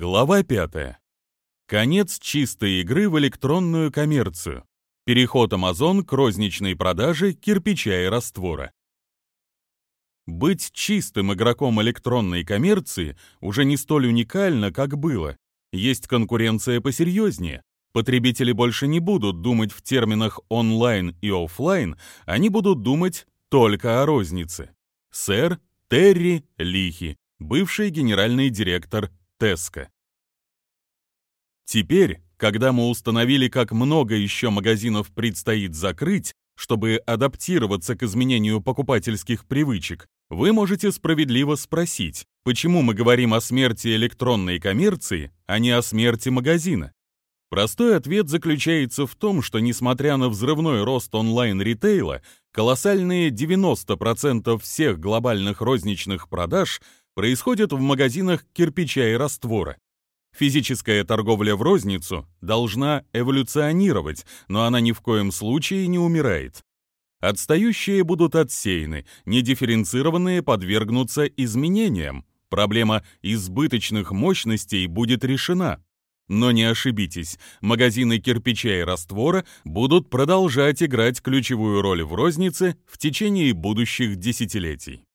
Глава 5. Конец чистой игры в электронную коммерцию. Переход Amazon к розничной продаже кирпича и раствора. Быть чистым игроком электронной коммерции уже не столь уникально, как было. Есть конкуренция посерьезнее. Потребители больше не будут думать в терминах онлайн и офлайн, они будут думать только о рознице. Сэр Терри Лихи, бывший генеральный директор Теска. Теперь, когда мы установили, как много еще магазинов предстоит закрыть, чтобы адаптироваться к изменению покупательских привычек, вы можете справедливо спросить, почему мы говорим о смерти электронной коммерции, а не о смерти магазина. Простой ответ заключается в том, что несмотря на взрывной рост онлайн-ритейла, колоссальные 90% всех глобальных розничных продаж происходят в магазинах кирпича и раствора. Физическая торговля в розницу должна эволюционировать, но она ни в коем случае не умирает. Отстающие будут отсеяны, недифференцированные подвергнутся изменениям. Проблема избыточных мощностей будет решена. Но не ошибитесь, магазины кирпича и раствора будут продолжать играть ключевую роль в рознице в течение будущих десятилетий.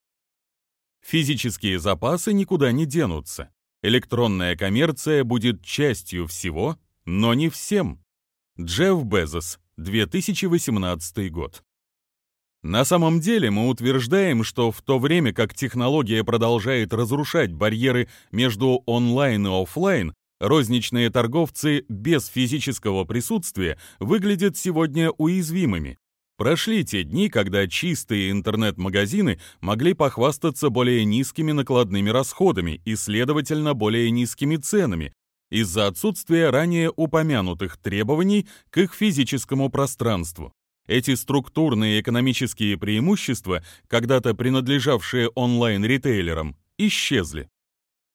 Физические запасы никуда не денутся. Электронная коммерция будет частью всего, но не всем. Джефф Безос, 2018 год. На самом деле мы утверждаем, что в то время как технология продолжает разрушать барьеры между онлайн и офлайн, розничные торговцы без физического присутствия выглядят сегодня уязвимыми. Прошли те дни, когда чистые интернет-магазины могли похвастаться более низкими накладными расходами и, следовательно, более низкими ценами из-за отсутствия ранее упомянутых требований к их физическому пространству. Эти структурные экономические преимущества, когда-то принадлежавшие онлайн-ритейлерам, исчезли.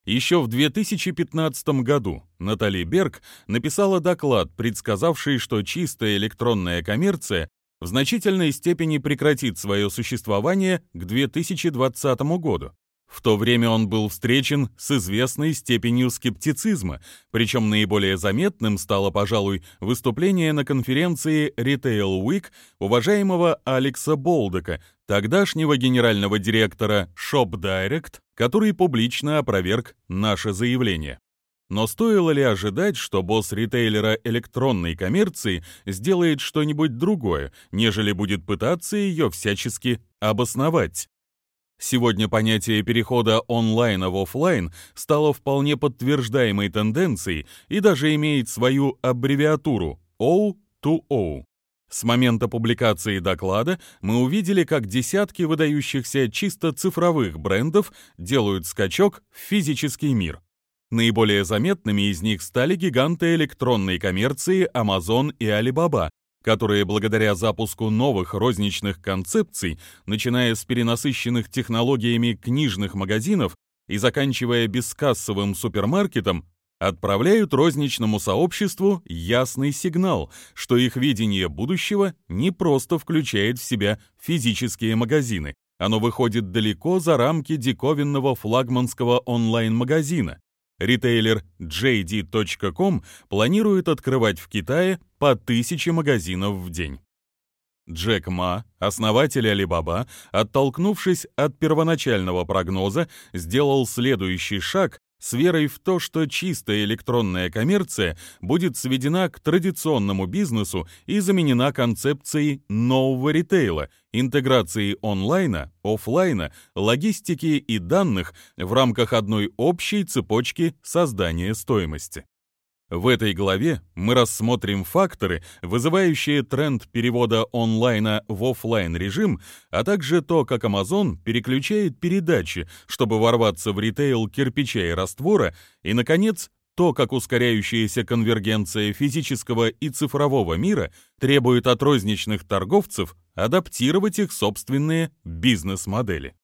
Еще в 2015 году Натали Берг написала доклад, предсказавший, что чистая электронная коммерция в значительной степени прекратит свое существование к 2020 году. В то время он был встречен с известной степенью скептицизма, причем наиболее заметным стало, пожалуй, выступление на конференции Retail Week уважаемого Алекса Болдека, тогдашнего генерального директора Shop Direct, который публично опроверг наше заявление. Но стоило ли ожидать, что босс ритейлера электронной коммерции сделает что-нибудь другое, нежели будет пытаться ее всячески обосновать? Сегодня понятие перехода онлайна в офлайн стало вполне подтверждаемой тенденцией и даже имеет свою аббревиатуру O2O. С момента публикации доклада мы увидели, как десятки выдающихся чисто цифровых брендов делают скачок в физический мир. Наиболее заметными из них стали гиганты электронной коммерции Amazon и Alibaba, которые благодаря запуску новых розничных концепций, начиная с перенасыщенных технологиями книжных магазинов и заканчивая бескассовым супермаркетом, отправляют розничному сообществу ясный сигнал, что их видение будущего не просто включает в себя физические магазины, оно выходит далеко за рамки диковинного флагманского онлайн-магазина. Ритейлер JD.com планирует открывать в Китае по тысяче магазинов в день. Джек Ма, основатель Alibaba, оттолкнувшись от первоначального прогноза, сделал следующий шаг с верой в то, что чистая электронная коммерция будет сведена к традиционному бизнесу и заменена концепцией нового ритейла, интеграции онлайна, офлайна, логистики и данных в рамках одной общей цепочки создания стоимости. В этой главе мы рассмотрим факторы, вызывающие тренд перевода онлайна в офлайн режим, а также то, как Amazon переключает передачи, чтобы ворваться в ритейл кирпича и раствора, и, наконец, то, как ускоряющаяся конвергенция физического и цифрового мира требует от розничных торговцев адаптировать их собственные бизнес-модели.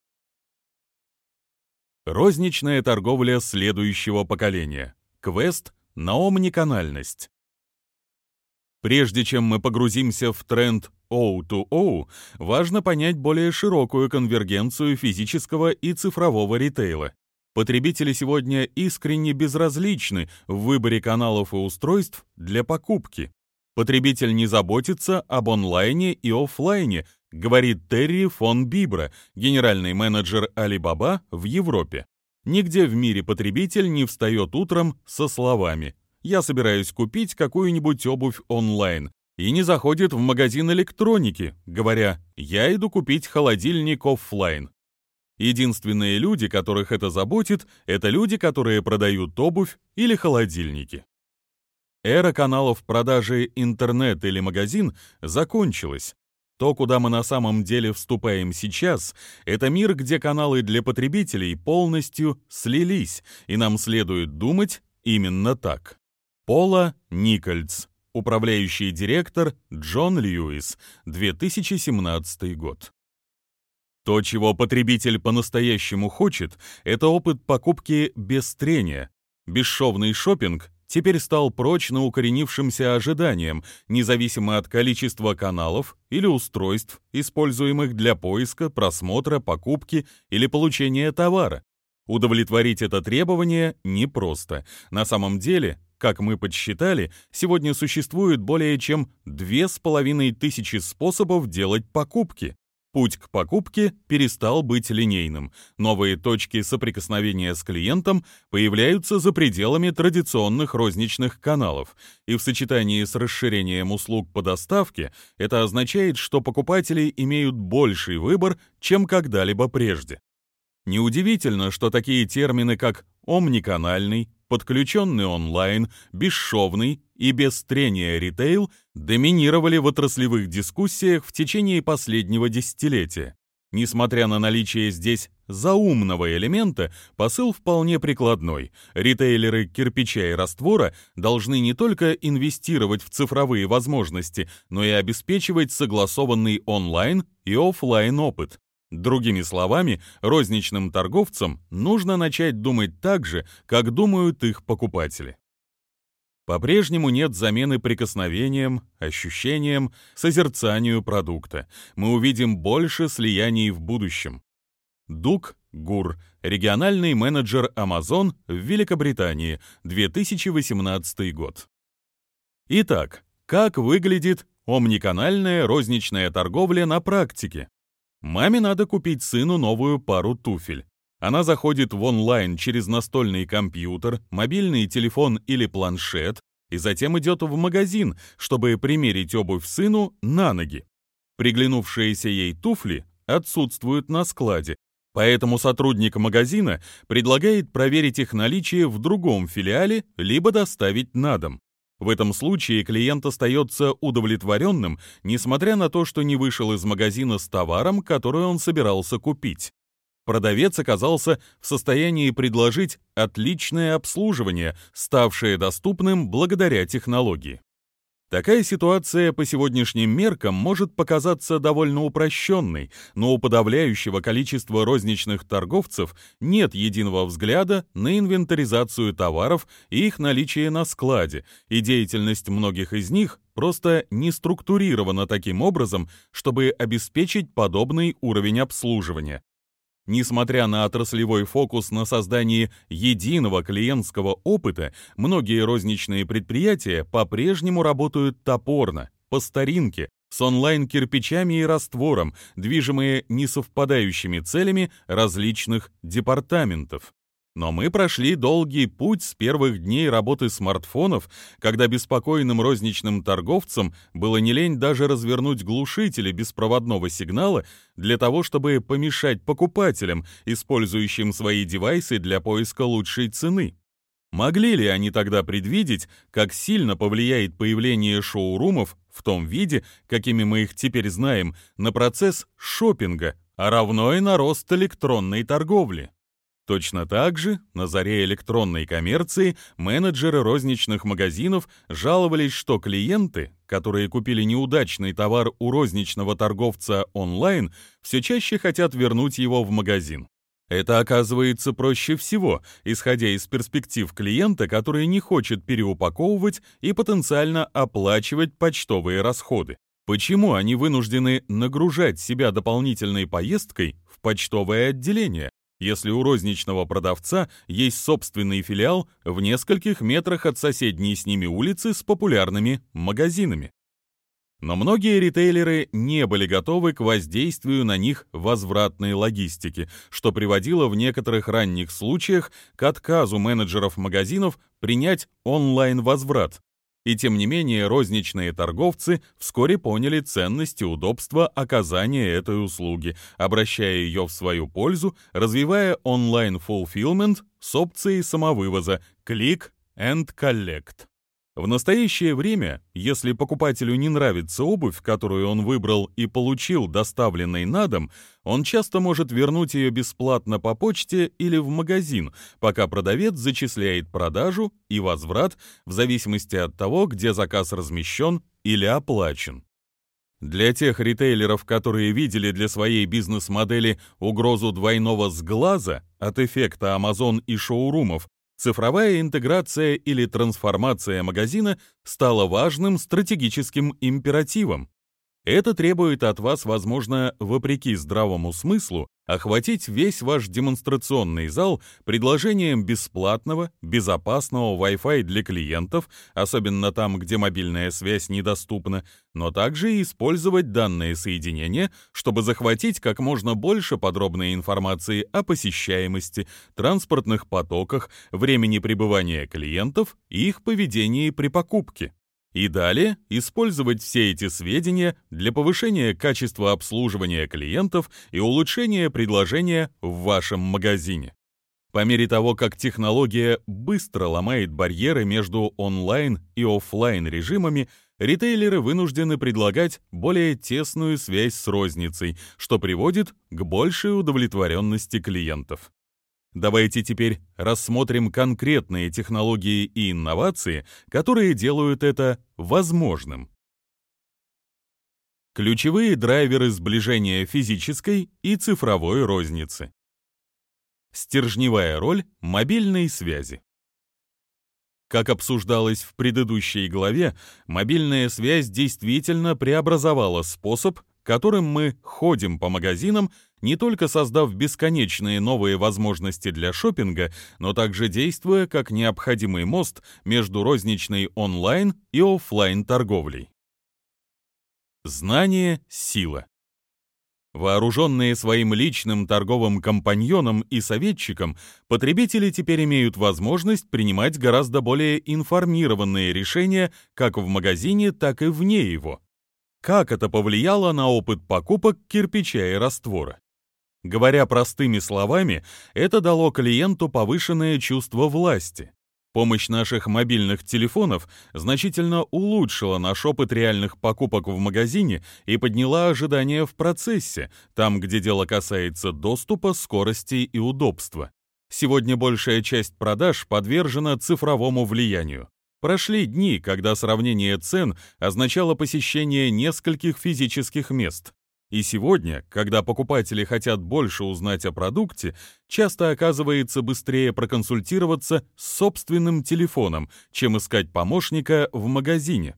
Розничная торговля следующего поколения. Квест на омниканальность. Прежде чем мы погрузимся в тренд O2O, важно понять более широкую конвергенцию физического и цифрового ритейла. Потребители сегодня искренне безразличны в выборе каналов и устройств для покупки. Потребитель не заботится об онлайне и офлайне, говорит Терри фон Бибра, генеральный менеджер Alibaba в Европе. Нигде в мире потребитель не встает утром со словами «Я собираюсь купить какую-нибудь обувь онлайн» и не заходит в магазин электроники, говоря «Я иду купить холодильник офлайн». Единственные люди, которых это заботит, это люди, которые продают обувь или холодильники. Эра каналов продажи интернет или магазин закончилась. То, куда мы на самом деле вступаем сейчас, это мир, где каналы для потребителей полностью слились, и нам следует думать именно так. Пола Никольц, управляющий директор Джон Льюис, 2017 год. То, чего потребитель по-настоящему хочет, это опыт покупки без трения. Бесшовный шопинг теперь стал прочно укоренившимся ожиданием, независимо от количества каналов или устройств, используемых для поиска, просмотра, покупки или получения товара. Удовлетворить это требование непросто. На самом деле, как мы подсчитали, сегодня существует более чем две с половиной тысячи способов делать покупки. Путь к покупке перестал быть линейным. Новые точки соприкосновения с клиентом появляются за пределами традиционных розничных каналов, и в сочетании с расширением услуг по доставке это означает, что покупатели имеют больший выбор, чем когда-либо прежде. Неудивительно, что такие термины, как омниканальный, подключенный онлайн, бесшовный и без трения ритейл доминировали в отраслевых дискуссиях в течение последнего десятилетия. Несмотря на наличие здесь заумного элемента, посыл вполне прикладной. Ритейлеры кирпича и раствора должны не только инвестировать в цифровые возможности, но и обеспечивать согласованный онлайн и офлайн опыт. Другими словами, розничным торговцам нужно начать думать так же, как думают их покупатели. По-прежнему нет замены прикосновением, ощущением, созерцанию продукта. Мы увидим больше слияний в будущем. Дук Гур, региональный менеджер Amazon в Великобритании, 2018 год. Итак, как выглядит омниканальная розничная торговля на практике? Маме надо купить сыну новую пару туфель. Она заходит в онлайн через настольный компьютер, мобильный телефон или планшет и затем идет в магазин, чтобы примерить обувь сыну на ноги. Приглянувшиеся ей туфли отсутствуют на складе, поэтому сотрудник магазина предлагает проверить их наличие в другом филиале либо доставить на дом. В этом случае клиент остается удовлетворенным, несмотря на то, что не вышел из магазина с товаром, который он собирался купить. Продавец оказался в состоянии предложить отличное обслуживание, ставшее доступным благодаря технологии. Такая ситуация по сегодняшним меркам может показаться довольно упрощенной, но у подавляющего количества розничных торговцев нет единого взгляда на инвентаризацию товаров и их наличие на складе, и деятельность многих из них просто не структурирована таким образом, чтобы обеспечить подобный уровень обслуживания. Несмотря на отраслевой фокус на создании единого клиентского опыта, многие розничные предприятия по-прежнему работают топорно, по старинке, с онлайн-кирпичами и раствором, движимые несовпадающими целями различных департаментов. Но мы прошли долгий путь с первых дней работы смартфонов, когда беспокойным розничным торговцам было не лень даже развернуть глушители беспроводного сигнала для того, чтобы помешать покупателям, использующим свои девайсы для поиска лучшей цены. Могли ли они тогда предвидеть, как сильно повлияет появление шоурумов в том виде, какими мы их теперь знаем, на процесс шопинга, а равно и на рост электронной торговли? Точно так же, на заре электронной коммерции, менеджеры розничных магазинов жаловались, что клиенты, которые купили неудачный товар у розничного торговца онлайн, все чаще хотят вернуть его в магазин. Это оказывается проще всего, исходя из перспектив клиента, который не хочет переупаковывать и потенциально оплачивать почтовые расходы. Почему они вынуждены нагружать себя дополнительной поездкой в почтовое отделение? Если у розничного продавца есть собственный филиал в нескольких метрах от соседней с ними улицы с популярными магазинами. Но многие ритейлеры не были готовы к воздействию на них возвратной логистики, что приводило в некоторых ранних случаях к отказу менеджеров магазинов принять онлайн-возврат. И тем не менее розничные торговцы вскоре поняли ценность и удобство оказания этой услуги, обращая ее в свою пользу, развивая онлайн-фулфилмент с опцией самовывоза «Click and Collect». В настоящее время, если покупателю не нравится обувь, которую он выбрал и получил доставленной на дом, он часто может вернуть ее бесплатно по почте или в магазин, пока продавец зачисляет продажу и возврат в зависимости от того, где заказ размещен или оплачен. Для тех ритейлеров, которые видели для своей бизнес-модели угрозу двойного сглаза от эффекта Amazon и шоурумов, Цифровая интеграция или трансформация магазина стала важным стратегическим императивом. Это требует от вас, возможно, вопреки здравому смыслу, охватить весь ваш демонстрационный зал предложением бесплатного, безопасного Wi-Fi для клиентов, особенно там, где мобильная связь недоступна, но также использовать данные соединения, чтобы захватить как можно больше подробной информации о посещаемости, транспортных потоках, времени пребывания клиентов и их поведении при покупке. И далее использовать все эти сведения для повышения качества обслуживания клиентов и улучшения предложения в вашем магазине. По мере того, как технология быстро ломает барьеры между онлайн и офлайн режимами, ритейлеры вынуждены предлагать более тесную связь с розницей, что приводит к большей удовлетворенности клиентов. Давайте теперь рассмотрим конкретные технологии и инновации, которые делают это возможным. Ключевые драйверы сближения физической и цифровой розницы. Стержневая роль мобильной связи. Как обсуждалось в предыдущей главе, мобильная связь действительно преобразовала способ, которым мы ходим по магазинам, не только создав бесконечные новые возможности для шопинга, но также действуя как необходимый мост между розничной онлайн и офлайн торговлей. Знание – сила. Вооруженные своим личным торговым компаньоном и советчиком, потребители теперь имеют возможность принимать гораздо более информированные решения как в магазине, так и вне его. Как это повлияло на опыт покупок кирпича и раствора? Говоря простыми словами, это дало клиенту повышенное чувство власти. Помощь наших мобильных телефонов значительно улучшила наш опыт реальных покупок в магазине и подняла ожидания в процессе, там, где дело касается доступа, скорости и удобства. Сегодня большая часть продаж подвержена цифровому влиянию. Прошли дни, когда сравнение цен означало посещение нескольких физических мест. И сегодня, когда покупатели хотят больше узнать о продукте, часто оказывается быстрее проконсультироваться с собственным телефоном, чем искать помощника в магазине.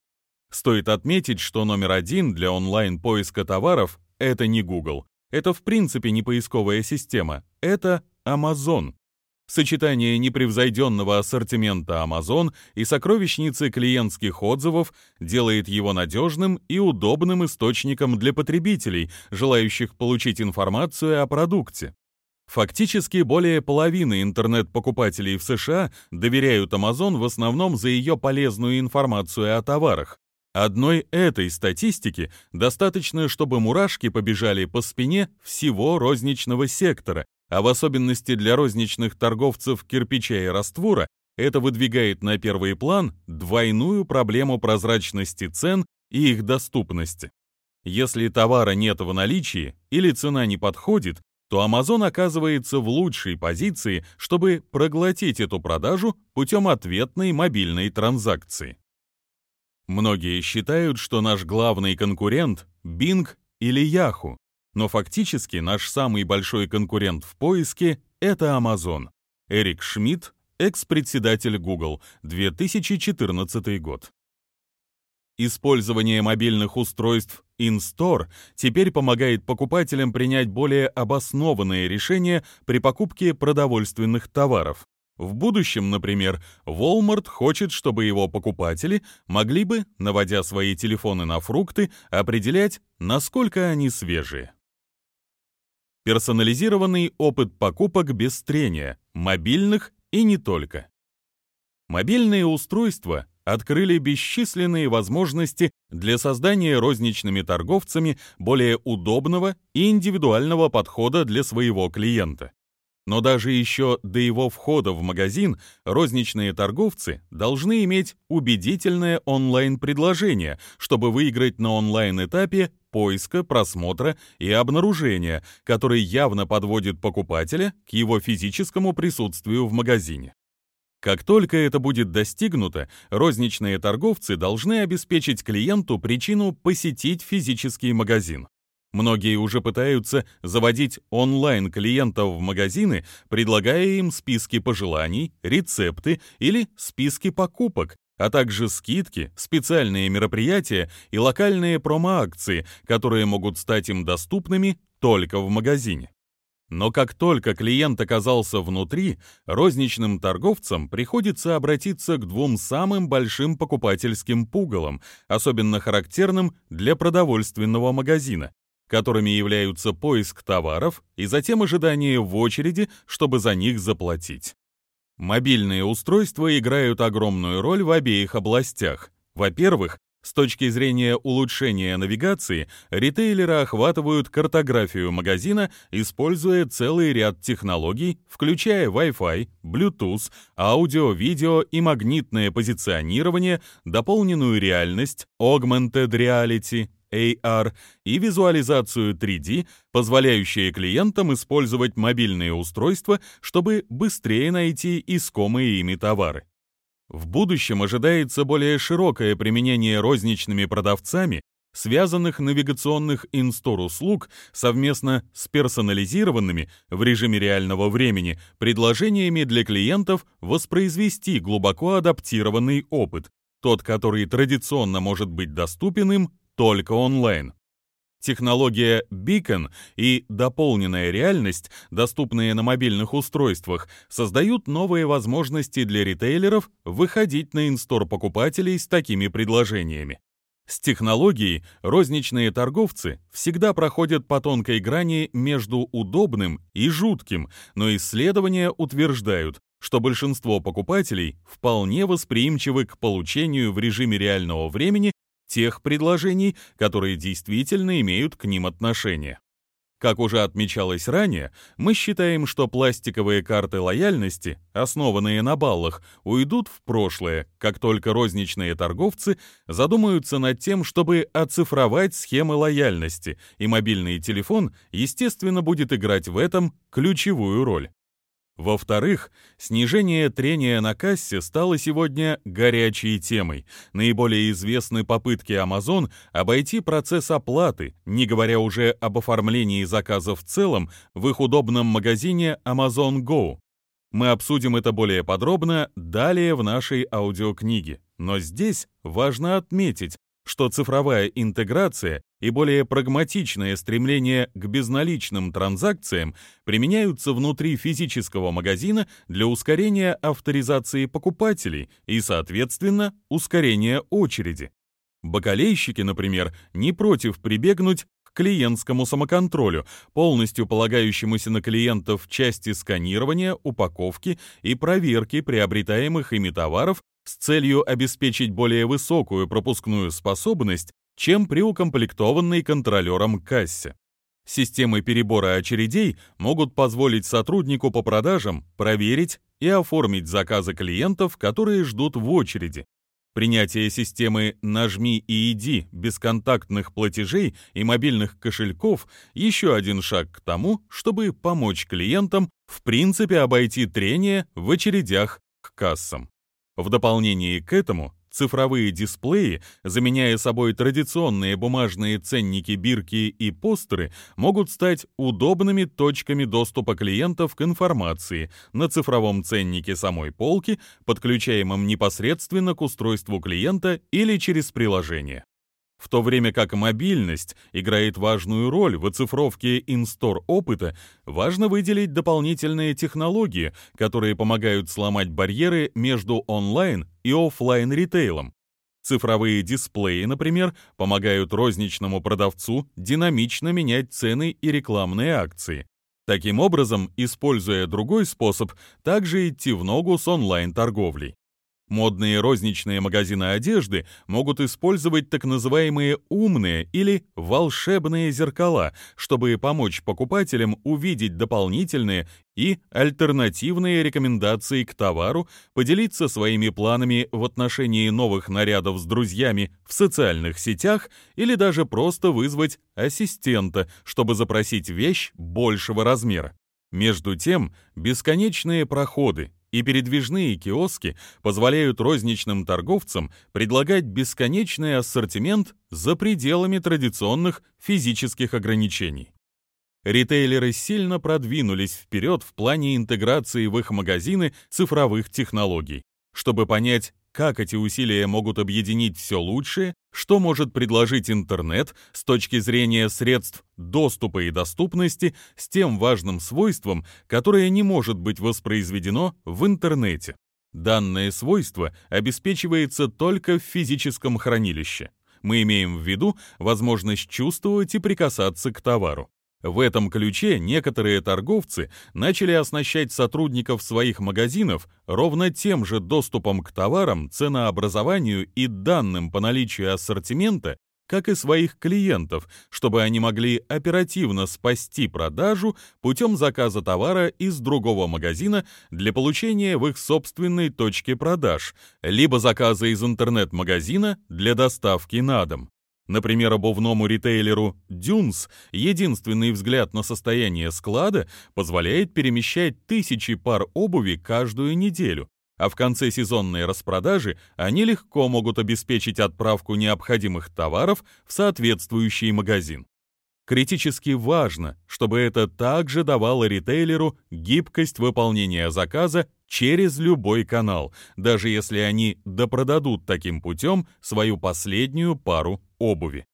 Стоит отметить, что номер один для онлайн-поиска товаров — это не Google. Это в принципе не поисковая система, это Amazon. Сочетание непревзойденного ассортимента Amazon и сокровищницы клиентских отзывов делает его надежным и удобным источником для потребителей, желающих получить информацию о продукте. Фактически более половины интернет-покупателей в США доверяют Amazon в основном за ее полезную информацию о товарах. Одной этой статистики достаточно, чтобы мурашки побежали по спине всего розничного сектора, а в особенности для розничных торговцев кирпича и раствора, это выдвигает на первый план двойную проблему прозрачности цен и их доступности. Если товара нет в наличии или цена не подходит, то Amazon оказывается в лучшей позиции, чтобы проглотить эту продажу путем ответной мобильной транзакции. Многие считают, что наш главный конкурент — Bing или Yahoo, но фактически наш самый большой конкурент в поиске — это Amazon. Эрик Шмидт, экс-председатель Google, 2014 год. Использование мобильных устройств InStore теперь помогает покупателям принять более обоснованные решения при покупке продовольственных товаров. В будущем, например, Walmart хочет, чтобы его покупатели могли бы, наводя свои телефоны на фрукты, определять, насколько они свежие. Персонализированный опыт покупок без трения, мобильных и не только. Мобильные устройства открыли бесчисленные возможности для создания розничными торговцами более удобного и индивидуального подхода для своего клиента. Но даже еще до его входа в магазин розничные торговцы должны иметь убедительное онлайн-предложение, чтобы выиграть на онлайн-этапе поиска, просмотра и обнаружения, который явно подводит покупателя к его физическому присутствию в магазине. Как только это будет достигнуто, розничные торговцы должны обеспечить клиенту причину посетить физический магазин. Многие уже пытаются заводить онлайн-клиентов в магазины, предлагая им списки пожеланий, рецепты или списки покупок, а также скидки, специальные мероприятия и локальные промо-акции, которые могут стать им доступными только в магазине. Но как только клиент оказался внутри, розничным торговцам приходится обратиться к двум самым большим покупательским пугалам, особенно характерным для продовольственного магазина, которыми являются поиск товаров и затем ожидание в очереди, чтобы за них заплатить. Мобильные устройства играют огромную роль в обеих областях. Во-первых, с точки зрения улучшения навигации, ритейлеры охватывают картографию магазина, используя целый ряд технологий, включая Wi-Fi, Bluetooth, аудио, видео и магнитное позиционирование, дополненную реальность, augmented reality, AR и визуализацию 3D, позволяющие клиентам использовать мобильные устройства, чтобы быстрее найти искомые ими товары. В будущем ожидается более широкое применение розничными продавцами связанных навигационных инстор услуг совместно с персонализированными в режиме реального времени предложениями для клиентов воспроизвести глубоко адаптированный опыт, тот, который традиционно может быть доступен им только онлайн. Технология Beacon и дополненная реальность, доступные на мобильных устройствах, создают новые возможности для ритейлеров выходить на инстор покупателей с такими предложениями. С технологией розничные торговцы всегда проходят по тонкой грани между удобным и жутким, но исследования утверждают, что большинство покупателей вполне восприимчивы к получению в режиме реального времени тех предложений, которые действительно имеют к ним отношение. Как уже отмечалось ранее, мы считаем, что пластиковые карты лояльности, основанные на баллах, уйдут в прошлое, как только розничные торговцы задумаются над тем, чтобы оцифровать схемы лояльности, и мобильный телефон, естественно, будет играть в этом ключевую роль. Во-вторых, снижение трения на кассе стало сегодня горячей темой. Наиболее известны попытки Amazon обойти процесс оплаты, не говоря уже об оформлении заказа в целом, в их удобном магазине Amazon Go. Мы обсудим это более подробно далее в нашей аудиокниге. Но здесь важно отметить, что цифровая интеграция и более прагматичное стремление к безналичным транзакциям применяются внутри физического магазина для ускорения авторизации покупателей и, соответственно, ускорения очереди. Бакалейщики, например, не против прибегнуть к клиентскому самоконтролю, полностью полагающемуся на клиентов в части сканирования, упаковки и проверки приобретаемых ими товаров с целью обеспечить более высокую пропускную способность чем при укомплектованной контролером кассе. Системы перебора очередей могут позволить сотруднику по продажам проверить и оформить заказы клиентов, которые ждут в очереди. Принятие системы «Нажми и иди» бесконтактных платежей и мобильных кошельков – еще один шаг к тому, чтобы помочь клиентам в принципе обойти трение в очередях к кассам. В дополнение к этому Цифровые дисплеи, заменяя собой традиционные бумажные ценники, бирки и постеры, могут стать удобными точками доступа клиентов к информации на цифровом ценнике самой полки, подключаемом непосредственно к устройству клиента или через приложение. В то время как мобильность играет важную роль в оцифровке инстор опыта, важно выделить дополнительные технологии, которые помогают сломать барьеры между онлайн и офлайн ритейлом. Цифровые дисплеи, например, помогают розничному продавцу динамично менять цены и рекламные акции. Таким образом, используя другой способ, также идти в ногу с онлайн-торговлей. Модные розничные магазины одежды могут использовать так называемые умные или волшебные зеркала, чтобы помочь покупателям увидеть дополнительные и альтернативные рекомендации к товару, поделиться своими планами в отношении новых нарядов с друзьями в социальных сетях или даже просто вызвать ассистента, чтобы запросить вещь большего размера. Между тем, бесконечные проходы и передвижные киоски позволяют розничным торговцам предлагать бесконечный ассортимент за пределами традиционных физических ограничений. Ритейлеры сильно продвинулись вперед в плане интеграции в их магазины цифровых технологий. Чтобы понять, как эти усилия могут объединить все лучшее, что может предложить интернет с точки зрения средств доступа и доступности с тем важным свойством, которое не может быть воспроизведено в интернете. Данное свойство обеспечивается только в физическом хранилище. Мы имеем в виду возможность чувствовать и прикасаться к товару. В этом ключе некоторые торговцы начали оснащать сотрудников своих магазинов ровно тем же доступом к товарам, ценообразованию и данным по наличию ассортимента, как и своих клиентов, чтобы они могли оперативно спасти продажу путем заказа товара из другого магазина для получения в их собственной точке продаж, либо заказа из интернет-магазина для доставки на дом. Например, обувному ритейлеру Dunes единственный взгляд на состояние склада позволяет перемещать тысячи пар обуви каждую неделю, а в конце сезонной распродажи они легко могут обеспечить отправку необходимых товаров в соответствующий магазин. Критически важно, чтобы это также давало ритейлеру гибкость выполнения заказа через любой канал, даже если они допродадут таким путем свою последнюю пару обуви.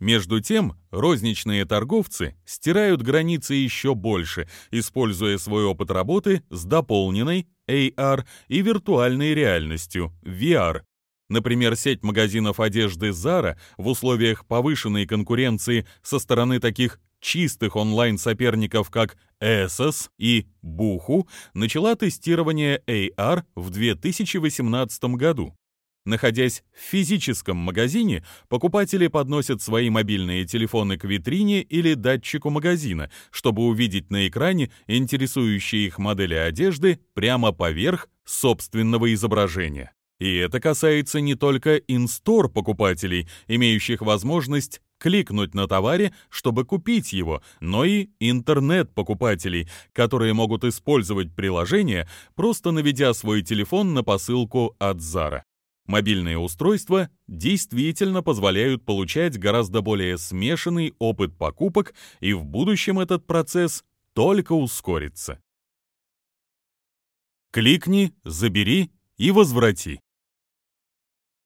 Между тем, розничные торговцы стирают границы еще больше, используя свой опыт работы с дополненной AR и виртуальной реальностью VR, Например, сеть магазинов одежды Zara в условиях повышенной конкуренции со стороны таких чистых онлайн-соперников, как Asos и Boohoo, начала тестирование AR в 2018 году. Находясь в физическом магазине, покупатели подносят свои мобильные телефоны к витрине или датчику магазина, чтобы увидеть на экране интересующие их модели одежды прямо поверх собственного изображения. И это касается не только инстор покупателей, имеющих возможность кликнуть на товаре, чтобы купить его, но и интернет-покупателей, которые могут использовать приложение, просто наведя свой телефон на посылку от Zara. Мобильные устройства действительно позволяют получать гораздо более смешанный опыт покупок, и в будущем этот процесс только ускорится. Кликни, забери и возврати.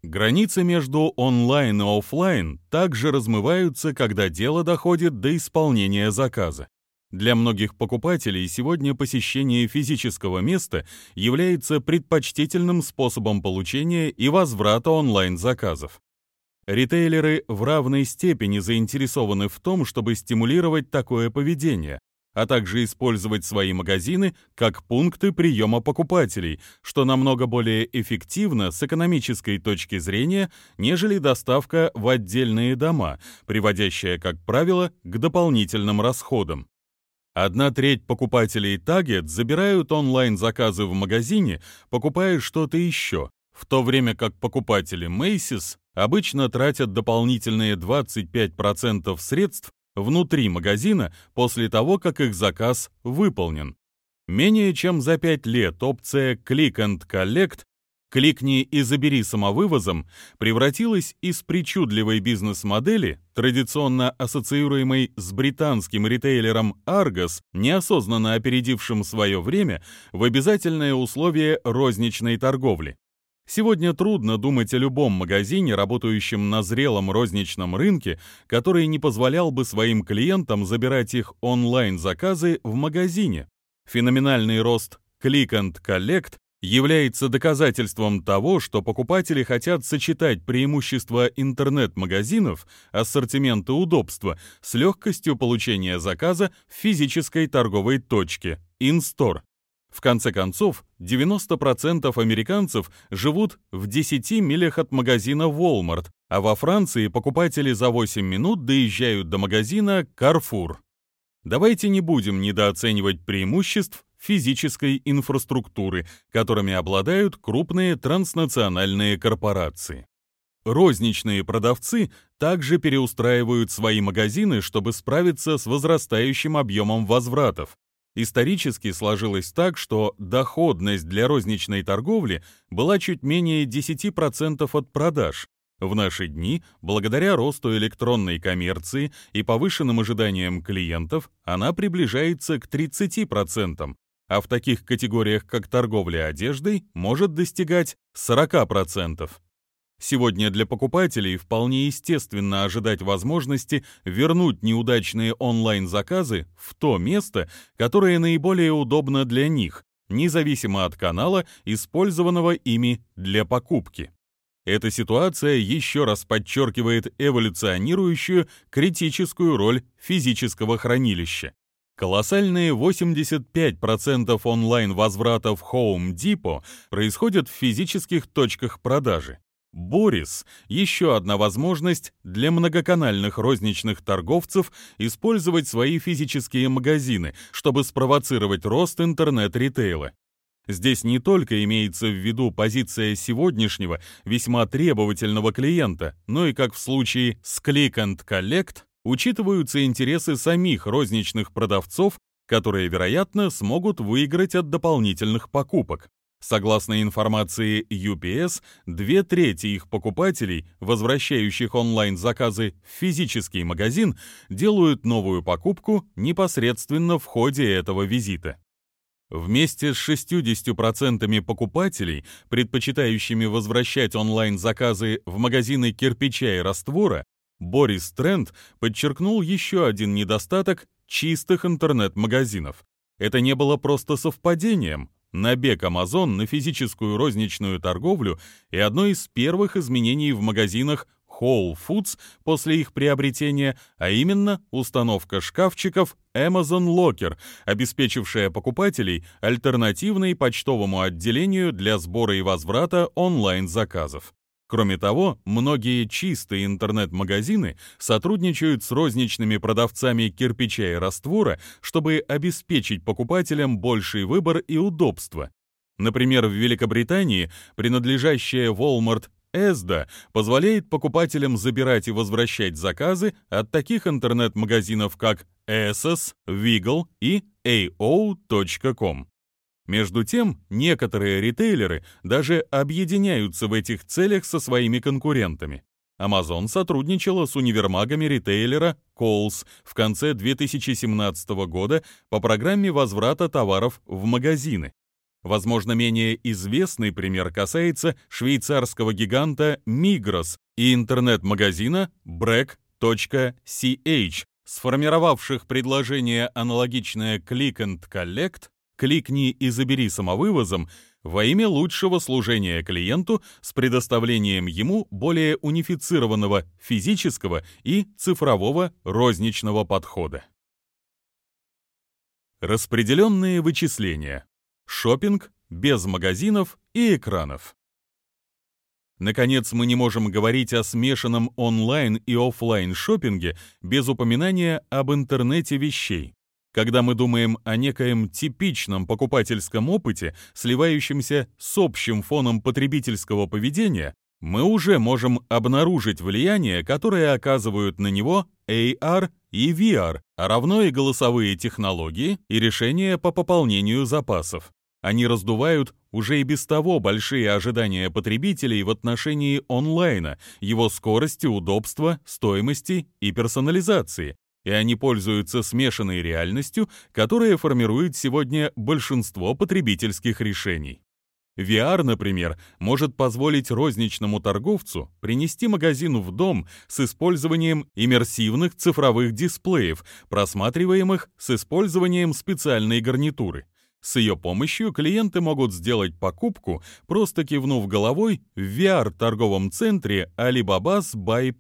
Границы между онлайн и офлайн также размываются, когда дело доходит до исполнения заказа. Для многих покупателей сегодня посещение физического места является предпочтительным способом получения и возврата онлайн-заказов. Ритейлеры в равной степени заинтересованы в том, чтобы стимулировать такое поведение, а также использовать свои магазины как пункты приема покупателей, что намного более эффективно с экономической точки зрения, нежели доставка в отдельные дома, приводящая, как правило, к дополнительным расходам. Одна треть покупателей Target забирают онлайн-заказы в магазине, покупая что-то еще, в то время как покупатели Macy's обычно тратят дополнительные 25% средств внутри магазина после того, как их заказ выполнен. Менее чем за 5 лет опция Click and Collect «Кликни и забери самовывозом» превратилась из причудливой бизнес-модели, традиционно ассоциируемой с британским ритейлером Argos, неосознанно опередившим свое время, в обязательное условие розничной торговли. Сегодня трудно думать о любом магазине, работающем на зрелом розничном рынке, который не позволял бы своим клиентам забирать их онлайн-заказы в магазине. Феноменальный рост Click and Collect является доказательством того, что покупатели хотят сочетать преимущества интернет-магазинов, ассортимент и удобства с легкостью получения заказа в физической торговой точке, in-store. В конце концов, 90% американцев живут в 10 милях от магазина Walmart, а во Франции покупатели за 8 минут доезжают до магазина Carrefour. Давайте не будем недооценивать преимуществ физической инфраструктуры, которыми обладают крупные транснациональные корпорации. Розничные продавцы также переустраивают свои магазины, чтобы справиться с возрастающим объемом возвратов. Исторически сложилось так, что доходность для розничной торговли была чуть менее 10% от продаж, в наши дни, благодаря росту электронной коммерции и повышенным ожиданиям клиентов, она приближается к 30%, а в таких категориях, как торговля одеждой, может достигать 40%. Сегодня для покупателей вполне естественно ожидать возможности вернуть неудачные онлайн-заказы в то место, которое наиболее удобно для них, независимо от канала, использованного ими для покупки. Эта ситуация еще раз подчеркивает эволюционирующую критическую роль физического хранилища. Колоссальные 85% онлайн-возвратов Home Depot происходят в физических точках продажи. Борис – еще одна возможность для многоканальных розничных торговцев использовать свои физические магазины, чтобы спровоцировать рост интернет-ритейла. Здесь не только имеется в виду позиция сегодняшнего весьма требовательного клиента, но и, как в случае с Click and Collect, учитываются интересы самих розничных продавцов, которые, вероятно, смогут выиграть от дополнительных покупок. Согласно информации UPS, две трети их покупателей, возвращающих онлайн-заказы в физический магазин, делают новую покупку непосредственно в ходе этого визита. Вместе с 60% покупателей, предпочитающими возвращать онлайн-заказы в магазины кирпича и раствора, Борис Тренд подчеркнул еще один недостаток чистых интернет-магазинов. Это не было просто совпадением. Набег Amazon на физическую розничную торговлю и одно из первых изменений в магазинах Whole Foods после их приобретения, а именно установка шкафчиков Amazon Locker, обеспечившая покупателей альтернативной почтовому отделению для сбора и возврата онлайн-заказов. Кроме того, многие чистые интернет-магазины сотрудничают с розничными продавцами кирпича и раствора, чтобы обеспечить покупателям больший выбор и удобство. Например, в Великобритании принадлежащая Walmart ESDA позволяет покупателям забирать и возвращать заказы от таких интернет-магазинов, как ASOS, Wiggle и AO.com. Между тем, некоторые ритейлеры даже объединяются в этих целях со своими конкурентами. Amazon сотрудничала с универмагами ритейлера Kohl's в конце 2017 года по программе возврата товаров в магазины. Возможно, менее известный пример касается швейцарского гиганта Migros и интернет-магазина break.ch, сформировавших предложение аналогичное Click and Collect, кликни и забери самовывозом во имя лучшего служения клиенту с предоставлением ему более унифицированного физического и цифрового розничного подхода. Распределенные вычисления. Шопинг без магазинов и экранов. Наконец, мы не можем говорить о смешанном онлайн и офлайн шопинге без упоминания об интернете вещей. Когда мы думаем о некоем типичном покупательском опыте, сливающемся с общим фоном потребительского поведения, мы уже можем обнаружить влияние, которое оказывают на него AR и VR, а равно и голосовые технологии и решения по пополнению запасов. Они раздувают уже и без того большие ожидания потребителей в отношении онлайна, его скорости, удобства, стоимости и персонализации, и они пользуются смешанной реальностью, которая формирует сегодня большинство потребительских решений. VR, например, может позволить розничному торговцу принести магазин в дом с использованием иммерсивных цифровых дисплеев, просматриваемых с использованием специальной гарнитуры. С ее помощью клиенты могут сделать покупку, просто кивнув головой в VR-торговом центре Alibaba's Buy.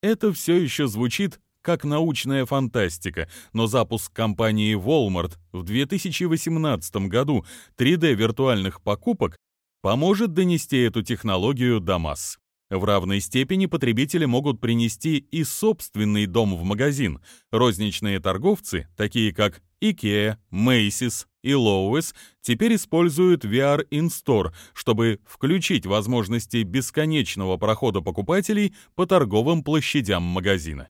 Это все еще звучит как научная фантастика, но запуск компании Walmart в 2018 году 3D-виртуальных покупок поможет донести эту технологию до масс. В равной степени потребители могут принести и собственный дом в магазин. Розничные торговцы, такие как IKEA, Macy's и Lowe's, теперь используют VR in-store, чтобы включить возможности бесконечного прохода покупателей по торговым площадям магазина.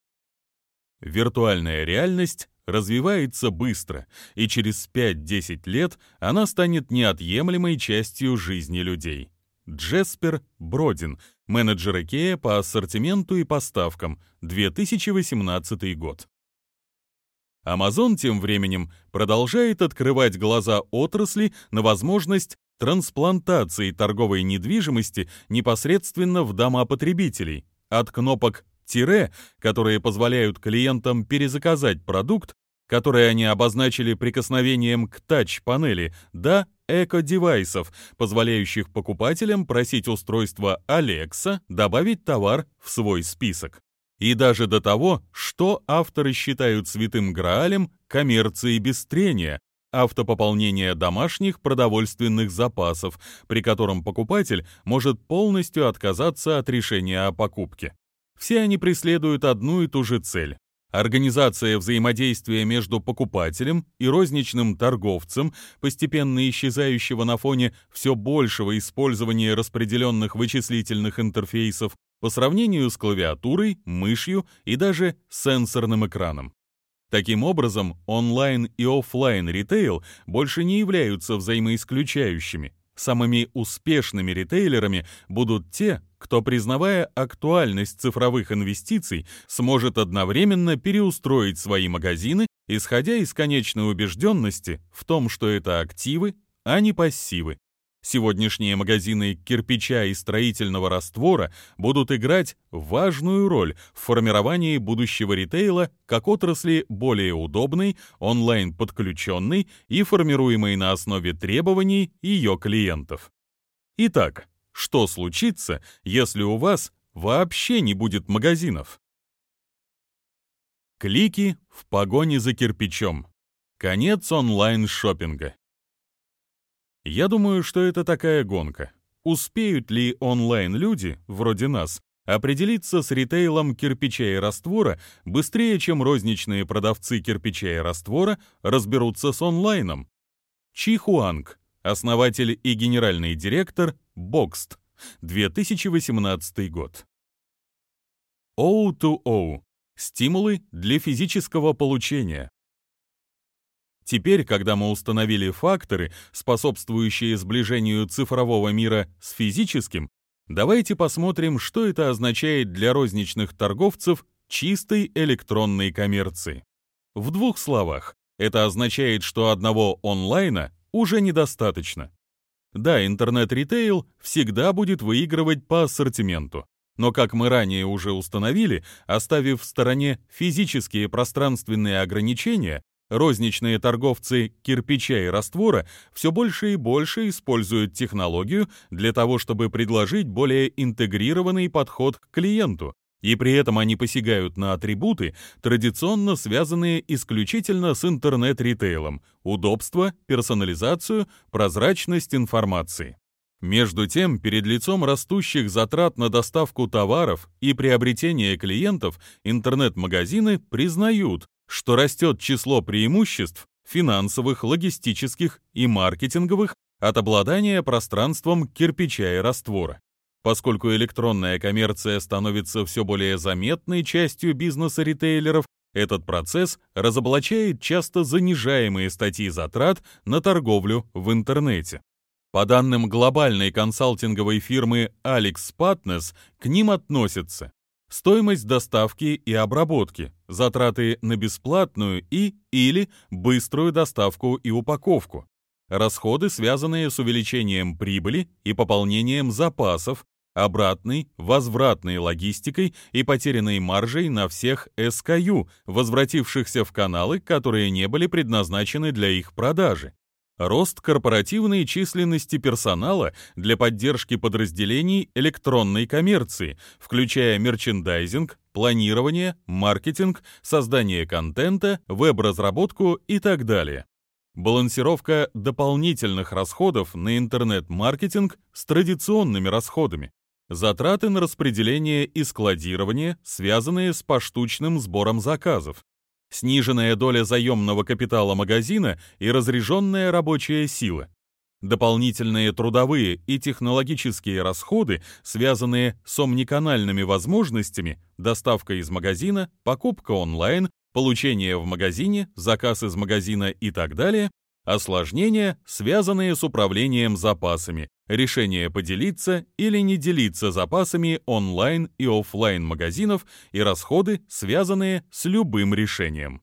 Виртуальная реальность развивается быстро, и через 5-10 лет она станет неотъемлемой частью жизни людей. Джеспер Бродин, менеджер IKEA по ассортименту и поставкам, 2018 год. Amazon тем временем продолжает открывать глаза отрасли на возможность трансплантации торговой недвижимости непосредственно в дома потребителей, от кнопок тире, которые позволяют клиентам перезаказать продукт, который они обозначили прикосновением к тач-панели, до эко-девайсов, позволяющих покупателям просить устройство Alexa добавить товар в свой список. И даже до того, что авторы считают святым граалем коммерции без трения, автопополнение домашних продовольственных запасов, при котором покупатель может полностью отказаться от решения о покупке. Все они преследуют одну и ту же цель Организация взаимодействия между покупателем и розничным торговцем, постепенно исчезающего на фоне все большего использования распределенных вычислительных интерфейсов по сравнению с клавиатурой, мышью и даже сенсорным экраном. Таким образом, онлайн и офлайн ритейл больше не являются взаимоисключающими. Самыми успешными ритейлерами будут те, кто, признавая актуальность цифровых инвестиций, сможет одновременно переустроить свои магазины, исходя из конечной убежденности в том, что это активы, а не пассивы. Сегодняшние магазины кирпича и строительного раствора будут играть важную роль в формировании будущего ритейла как отрасли более удобной, онлайн-подключенной и формируемой на основе требований ее клиентов. Итак, что случится, если у вас вообще не будет магазинов? Клики в погоне за кирпичом. Конец онлайн-шоппинга. Я думаю, что это такая гонка. Успеют ли онлайн-люди, вроде нас, определиться с ритейлом кирпича и раствора быстрее, чем розничные продавцы кирпича и раствора разберутся с онлайном? Чи Хуанг, основатель и генеральный директор Бокст, 2018 год. O2O – стимулы для физического получения. Теперь, когда мы установили факторы, способствующие сближению цифрового мира с физическим, давайте посмотрим, что это означает для розничных торговцев чистой электронной коммерции. В двух словах, это означает, что одного онлайна уже недостаточно. Да, интернет-ритейл всегда будет выигрывать по ассортименту. Но, как мы ранее уже установили, оставив в стороне физические пространственные ограничения, розничные торговцы кирпича и раствора все больше и больше используют технологию для того, чтобы предложить более интегрированный подход к клиенту, и при этом они посягают на атрибуты, традиционно связанные исключительно с интернет-ритейлом – удобство, персонализацию, прозрачность информации. Между тем, перед лицом растущих затрат на доставку товаров и приобретение клиентов, интернет-магазины признают, что растет число преимуществ финансовых, логистических и маркетинговых от обладания пространством кирпича и раствора. Поскольку электронная коммерция становится все более заметной частью бизнеса ритейлеров, этот процесс разоблачает часто занижаемые статьи затрат на торговлю в интернете. По данным глобальной консалтинговой фирмы Alex Patness, к ним относятся стоимость доставки и обработки, затраты на бесплатную и или быструю доставку и упаковку, расходы, связанные с увеличением прибыли и пополнением запасов, обратной, возвратной логистикой и потерянной маржей на всех SKU, возвратившихся в каналы, которые не были предназначены для их продажи. Рост корпоративной численности персонала для поддержки подразделений электронной коммерции, включая мерчендайзинг, планирование, маркетинг, создание контента, веб-разработку и так далее. Балансировка дополнительных расходов на интернет-маркетинг с традиционными расходами. Затраты на распределение и складирование, связанные с поштучным сбором заказов. Сниженная доля заемного капитала магазина и разряженная рабочая сила. Дополнительные трудовые и технологические расходы, связанные с омниканальными возможностями, доставка из магазина, покупка онлайн, получение в магазине, заказ из магазина и так далее, осложнения, связанные с управлением запасами, решение поделиться или не делиться запасами онлайн и офлайн магазинов и расходы, связанные с любым решением.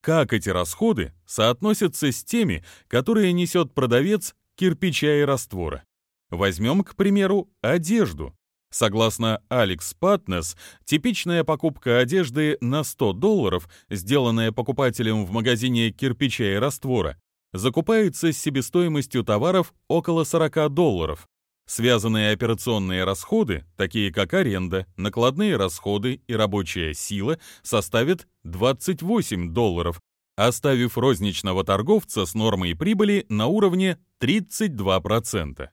Как эти расходы соотносятся с теми, которые несет продавец кирпича и раствора? Возьмем, к примеру, одежду. Согласно Алекс Патнес, типичная покупка одежды на 100 долларов, сделанная покупателем в магазине кирпича и раствора, закупается с себестоимостью товаров около 40 долларов. Связанные операционные расходы, такие как аренда, накладные расходы и рабочая сила, составят 28 долларов, оставив розничного торговца с нормой прибыли на уровне 32%.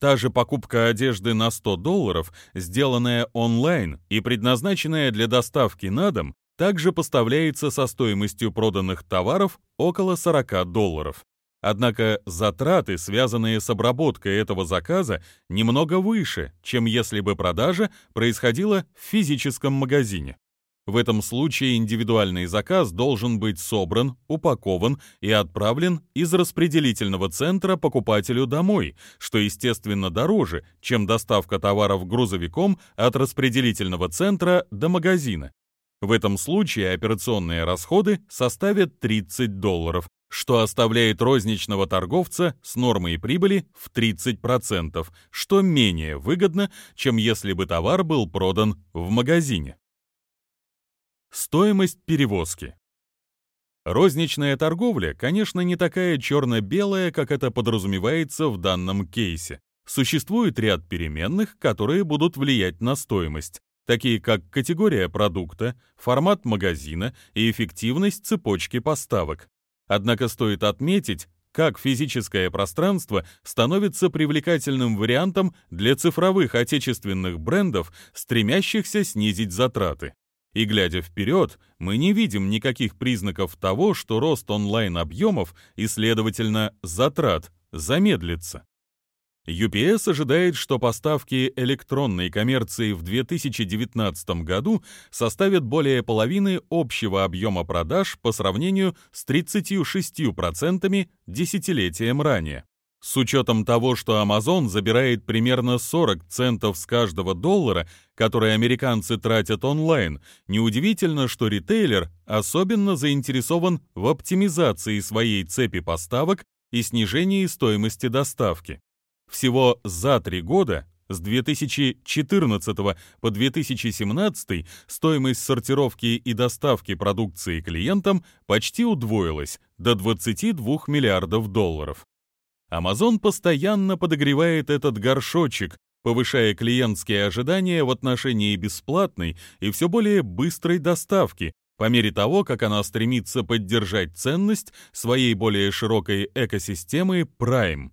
Та же покупка одежды на 100 долларов, сделанная онлайн и предназначенная для доставки на дом, также поставляется со стоимостью проданных товаров около 40 долларов. Однако затраты, связанные с обработкой этого заказа, немного выше, чем если бы продажа происходила в физическом магазине. В этом случае индивидуальный заказ должен быть собран, упакован и отправлен из распределительного центра покупателю домой, что, естественно, дороже, чем доставка товаров грузовиком от распределительного центра до магазина. В этом случае операционные расходы составят 30 долларов, что оставляет розничного торговца с нормой прибыли в 30%, что менее выгодно, чем если бы товар был продан в магазине. Стоимость перевозки. Розничная торговля, конечно, не такая черно-белая, как это подразумевается в данном кейсе. Существует ряд переменных, которые будут влиять на стоимость, такие как категория продукта, формат магазина и эффективность цепочки поставок. Однако стоит отметить, как физическое пространство становится привлекательным вариантом для цифровых отечественных брендов, стремящихся снизить затраты. И глядя вперед, мы не видим никаких признаков того, что рост онлайн-объемов и, следовательно, затрат замедлится. UPS ожидает, что поставки электронной коммерции в 2019 году составят более половины общего объема продаж по сравнению с 36% десятилетием ранее. С учетом того, что Amazon забирает примерно 40 центов с каждого доллара, который американцы тратят онлайн, неудивительно, что ритейлер особенно заинтересован в оптимизации своей цепи поставок и снижении стоимости доставки. Всего за три года с 2014 по 2017 стоимость сортировки и доставки продукции клиентам почти удвоилась до 22 миллиардов долларов. Amazon постоянно подогревает этот горшочек, повышая клиентские ожидания в отношении бесплатной и все более быстрой доставки, по мере того, как она стремится поддержать ценность своей более широкой экосистемы Prime.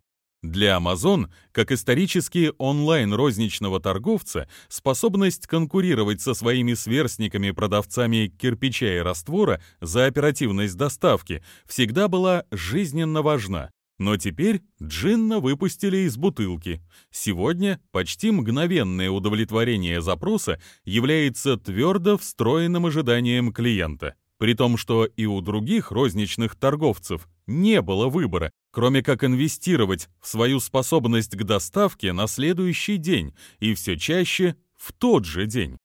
Для Amazon, как исторически онлайн-розничного торговца, способность конкурировать со своими сверстниками-продавцами кирпича и раствора за оперативность доставки всегда была жизненно важна. Но теперь джинна выпустили из бутылки. Сегодня почти мгновенное удовлетворение запроса является твердо встроенным ожиданием клиента. При том, что и у других розничных торговцев не было выбора, кроме как инвестировать в свою способность к доставке на следующий день и все чаще в тот же день.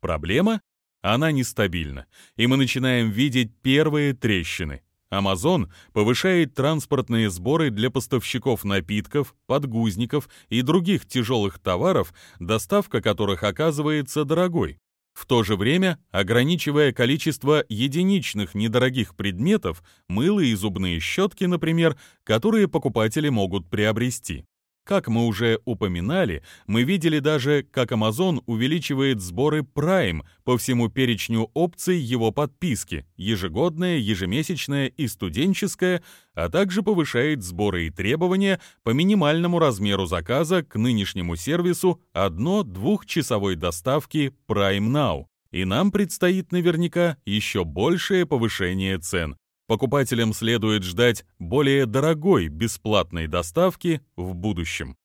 Проблема? Она нестабильна, и мы начинаем видеть первые трещины. Amazon повышает транспортные сборы для поставщиков напитков, подгузников и других тяжелых товаров, доставка которых оказывается дорогой. В то же время ограничивая количество единичных недорогих предметов, мыло и зубные щетки, например, которые покупатели могут приобрести. Как мы уже упоминали, мы видели даже, как Amazon увеличивает сборы Prime по всему перечню опций его подписки, ежегодная, ежемесячная и студенческая, а также повышает сборы и требования по минимальному размеру заказа к нынешнему сервису одно-двухчасовой доставки Prime Now. И нам предстоит наверняка еще большее повышение цен, покупателям следует ждать более дорогой бесплатной доставки в будущем.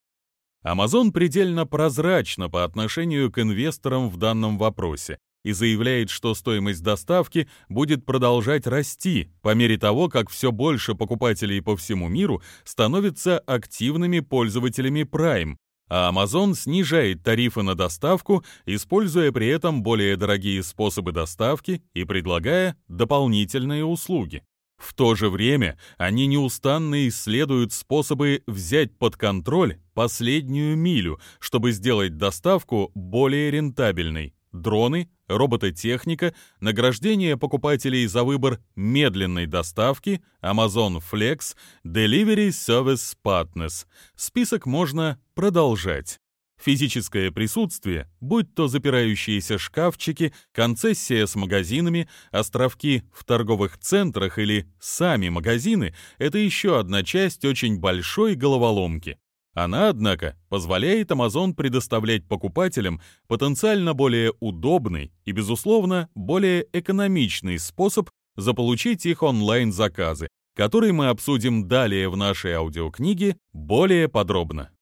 Amazon предельно прозрачна по отношению к инвесторам в данном вопросе и заявляет, что стоимость доставки будет продолжать расти по мере того, как все больше покупателей по всему миру становятся активными пользователями Prime, а Amazon снижает тарифы на доставку, используя при этом более дорогие способы доставки и предлагая дополнительные услуги. В то же время они неустанно исследуют способы взять под контроль последнюю милю, чтобы сделать доставку более рентабельной. Дроны, робототехника, награждение покупателей за выбор медленной доставки, Amazon Flex, Delivery Service Partners. Список можно продолжать. Физическое присутствие, будь то запирающиеся шкафчики, концессия с магазинами, островки в торговых центрах или сами магазины — это еще одна часть очень большой головоломки. Она, однако, позволяет Amazon предоставлять покупателям потенциально более удобный и, безусловно, более экономичный способ заполучить их онлайн-заказы, который мы обсудим далее в нашей аудиокниге более подробно.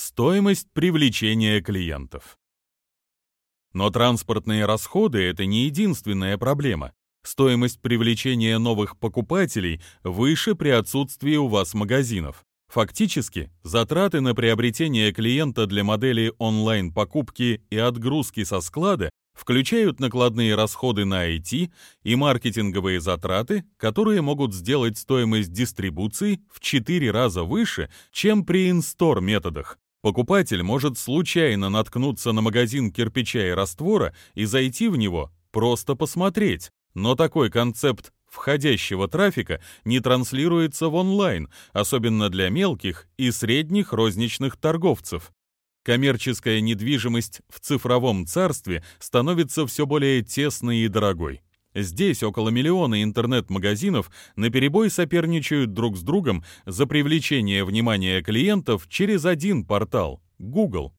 Стоимость привлечения клиентов. Но транспортные расходы – это не единственная проблема. Стоимость привлечения новых покупателей выше при отсутствии у вас магазинов. Фактически, затраты на приобретение клиента для модели онлайн-покупки и отгрузки со склада включают накладные расходы на IT и маркетинговые затраты, которые могут сделать стоимость дистрибуции в 4 раза выше, чем при инстор методах. Покупатель может случайно наткнуться на магазин кирпича и раствора и зайти в него, просто посмотреть. Но такой концепт входящего трафика не транслируется в онлайн, особенно для мелких и средних розничных торговцев. Коммерческая недвижимость в цифровом царстве становится все более тесной и дорогой. Здесь около миллиона интернет-магазинов наперебой соперничают друг с другом за привлечение внимания клиентов через один портал – Google.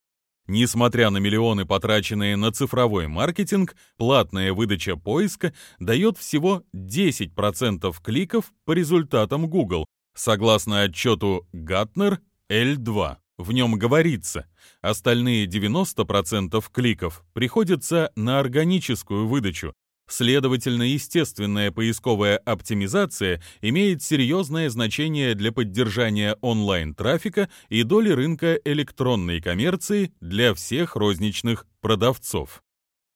Несмотря на миллионы, потраченные на цифровой маркетинг, платная выдача поиска дает всего 10% кликов по результатам Google, согласно отчету Gartner L2. В нем говорится, остальные 90% кликов приходятся на органическую выдачу, Следовательно, естественная поисковая оптимизация имеет серьезное значение для поддержания онлайн-трафика и доли рынка электронной коммерции для всех розничных продавцов.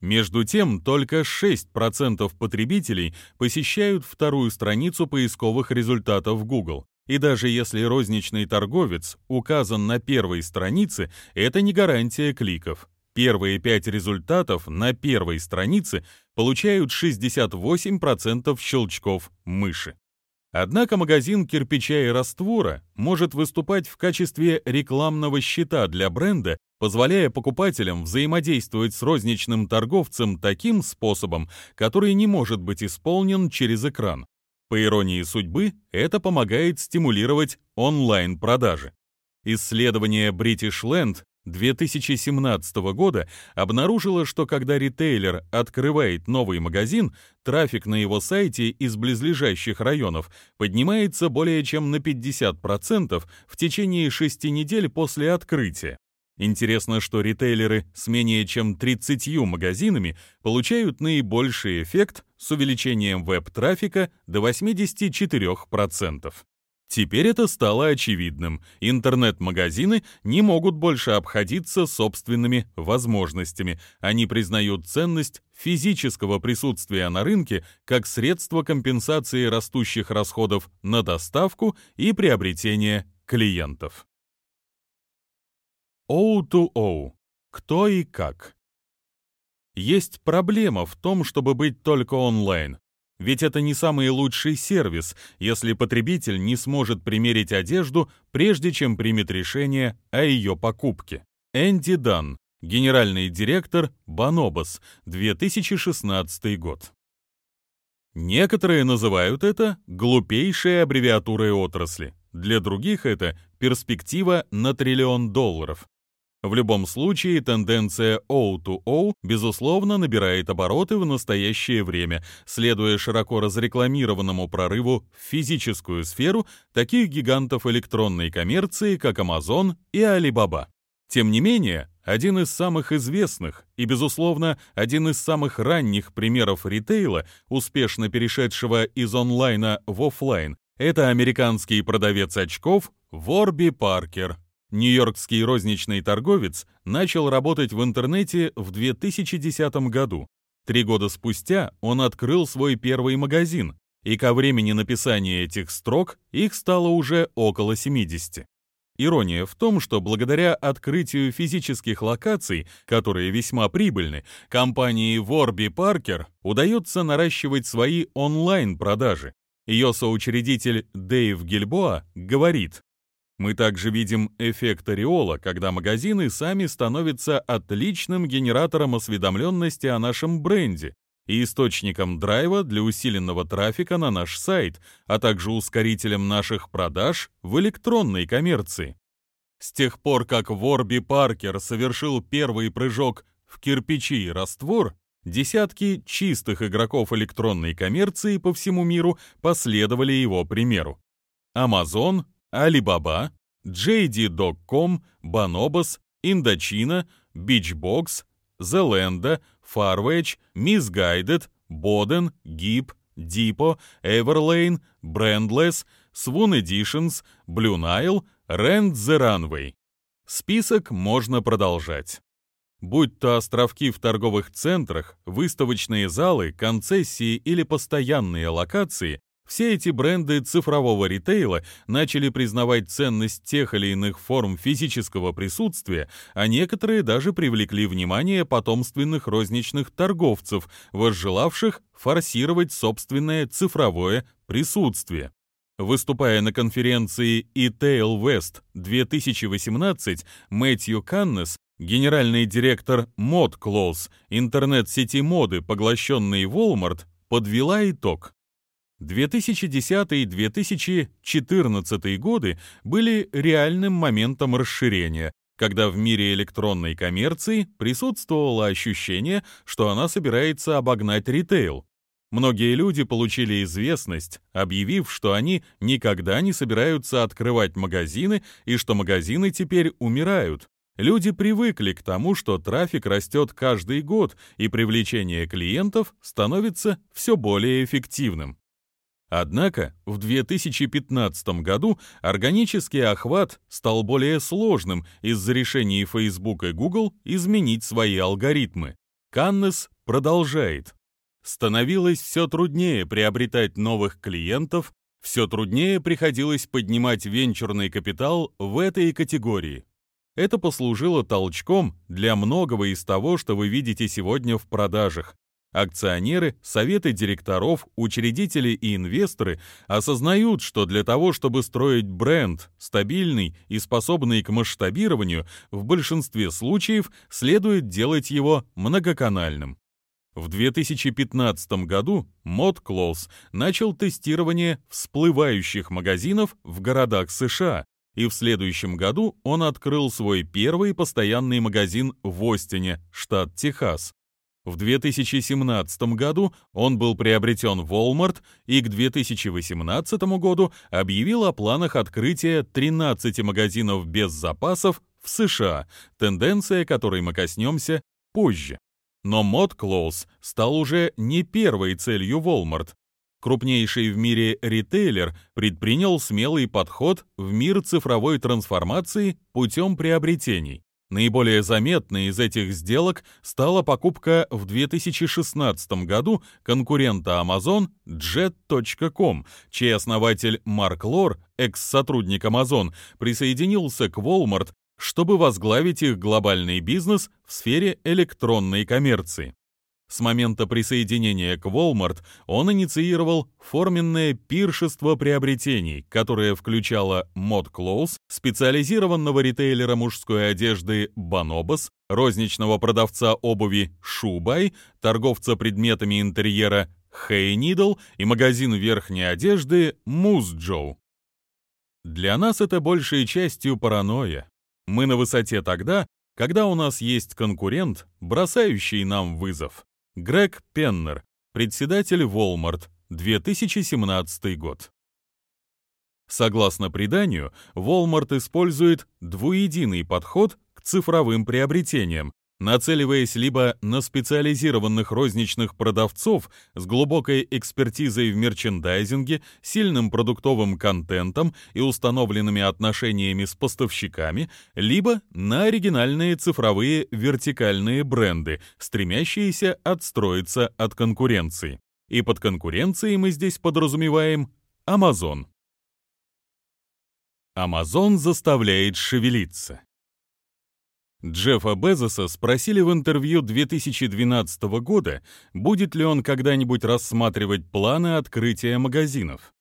Между тем, только 6% потребителей посещают вторую страницу поисковых результатов Google. И даже если розничный торговец указан на первой странице, это не гарантия кликов. Первые пять результатов на первой странице получают 68% щелчков мыши. Однако магазин кирпича и раствора может выступать в качестве рекламного щита для бренда, позволяя покупателям взаимодействовать с розничным торговцем таким способом, который не может быть исполнен через экран. По иронии судьбы, это помогает стимулировать онлайн-продажи. Исследование British Land 2017 года обнаружила, что когда ритейлер открывает новый магазин, трафик на его сайте из близлежащих районов поднимается более чем на 50% в течение 6 недель после открытия. Интересно, что ритейлеры с менее чем 30 магазинами получают наибольший эффект с увеличением веб-трафика до 84%. Теперь это стало очевидным. Интернет-магазины не могут больше обходиться собственными возможностями. Они признают ценность физического присутствия на рынке как средство компенсации растущих расходов на доставку и приобретение клиентов. O2O. Кто и как? Есть проблема в том, чтобы быть только онлайн. Ведь это не самый лучший сервис, если потребитель не сможет примерить одежду, прежде чем примет решение о ее покупке. Энди Дан, генеральный директор Банобас, 2016 год. Некоторые называют это глупейшей аббревиатурой отрасли. Для других это перспектива на триллион долларов. В любом случае, тенденция O2O, безусловно, набирает обороты в настоящее время, следуя широко разрекламированному прорыву в физическую сферу таких гигантов электронной коммерции, как Amazon и Alibaba. Тем не менее, один из самых известных и, безусловно, один из самых ранних примеров ритейла, успешно перешедшего из онлайна в офлайн, это американский продавец очков Ворби Паркер, Нью-Йоркский розничный торговец начал работать в интернете в 2010 году. Три года спустя он открыл свой первый магазин, и ко времени написания этих строк их стало уже около 70. Ирония в том, что благодаря открытию физических локаций, которые весьма прибыльны, компании Warby Parker удается наращивать свои онлайн-продажи. Ее соучредитель Дэйв Гильбоа говорит, мы также видим эффект ореола, когда магазины сами становятся отличным генератором осведомленности о нашем бренде и источником драйва для усиленного трафика на наш сайт, а также ускорителем наших продаж в электронной коммерции. С тех пор, как Ворби Паркер совершил первый прыжок в кирпичи и раствор, десятки чистых игроков электронной коммерции по всему миру последовали его примеру. Amazon, Alibaba, JD.com, Bonobos, Indochina, Beachbox, Zalando, Farfetch, Misguided, Boden, Gip, Depot, Everlane, Brandless, Swoon Editions, Blue Nile, Rent the Runway. Список можно продолжать. Будь то островки в торговых центрах, выставочные залы, концессии или постоянные локации, все эти бренды цифрового ритейла начали признавать ценность тех или иных форм физического присутствия, а некоторые даже привлекли внимание потомственных розничных торговцев, возжелавших форсировать собственное цифровое присутствие. Выступая на конференции eTail West 2018, Мэтью Каннес, генеральный директор ModClothes, интернет-сети моды, поглощенной Walmart, подвела итог. 2010 и 2014 годы были реальным моментом расширения, когда в мире электронной коммерции присутствовало ощущение, что она собирается обогнать ритейл. Многие люди получили известность, объявив, что они никогда не собираются открывать магазины и что магазины теперь умирают. Люди привыкли к тому, что трафик растет каждый год, и привлечение клиентов становится все более эффективным. Однако в 2015 году органический охват стал более сложным из-за решений Facebook и Google изменить свои алгоритмы. Каннес продолжает. Становилось все труднее приобретать новых клиентов, все труднее приходилось поднимать венчурный капитал в этой категории. Это послужило толчком для многого из того, что вы видите сегодня в продажах, Акционеры, советы директоров, учредители и инвесторы осознают, что для того, чтобы строить бренд, стабильный и способный к масштабированию, в большинстве случаев следует делать его многоканальным. В 2015 году ModCloth начал тестирование всплывающих магазинов в городах США, и в следующем году он открыл свой первый постоянный магазин в Остине, штат Техас. В 2017 году он был приобретен Walmart и к 2018 году объявил о планах открытия 13 магазинов без запасов в США, тенденция которой мы коснемся позже. Но Mod Clothes стал уже не первой целью Walmart. крупнейший в мире ритейлер предпринял смелый подход в мир цифровой трансформации путем приобретений. Наиболее заметной из этих сделок стала покупка в 2016 году конкурента Amazon Jet.com, чей основатель Марк Лор, экс-сотрудник Amazon, присоединился к Walmart, чтобы возглавить их глобальный бизнес в сфере электронной коммерции. С момента присоединения к Walmart он инициировал форменное пиршество приобретений, которое включало Mod Clothes, специализированного ритейлера мужской одежды Bonobos, розничного продавца обуви Шубай, торговца предметами интерьера Hey Needle и магазин верхней одежды Joe. Для нас это большей частью паранойя. Мы на высоте тогда, когда у нас есть конкурент, бросающий нам вызов. Грег Пеннер, председатель Walmart, 2017 год. Согласно преданию, Walmart использует двуединый подход к цифровым приобретениям, нацеливаясь либо на специализированных розничных продавцов с глубокой экспертизой в мерчендайзинге, сильным продуктовым контентом и установленными отношениями с поставщиками, либо на оригинальные цифровые вертикальные бренды, стремящиеся отстроиться от конкуренции. И под конкуренцией мы здесь подразумеваем Amazon. Amazon заставляет шевелиться. Джеффа Безоса спросили в интервью 2012 года, будет ли он когда-нибудь рассматривать планы открытия магазинов.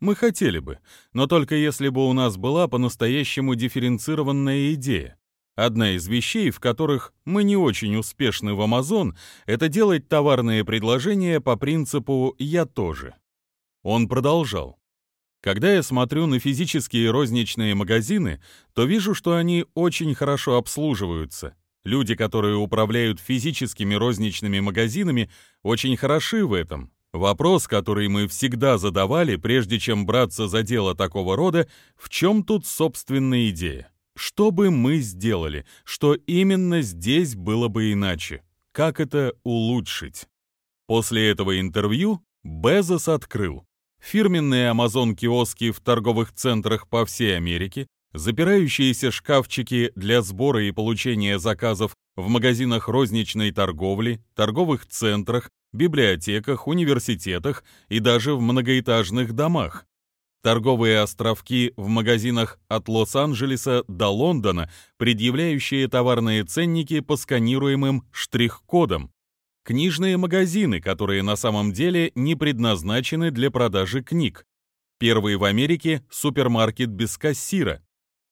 Мы хотели бы, но только если бы у нас была по-настоящему дифференцированная идея. Одна из вещей, в которых мы не очень успешны в Amazon, это делать товарные предложения по принципу «я тоже». Он продолжал. Когда я смотрю на физические розничные магазины, то вижу, что они очень хорошо обслуживаются. Люди, которые управляют физическими розничными магазинами, очень хороши в этом. Вопрос, который мы всегда задавали, прежде чем браться за дело такого рода, в чем тут собственная идея? Что бы мы сделали? Что именно здесь было бы иначе? Как это улучшить? После этого интервью Безос открыл фирменные Amazon-киоски в торговых центрах по всей Америке, запирающиеся шкафчики для сбора и получения заказов в магазинах розничной торговли, торговых центрах, библиотеках, университетах и даже в многоэтажных домах. Торговые островки в магазинах от Лос-Анджелеса до Лондона, предъявляющие товарные ценники по сканируемым штрих-кодам, Книжные магазины, которые на самом деле не предназначены для продажи книг. Первый в Америке супермаркет без кассира.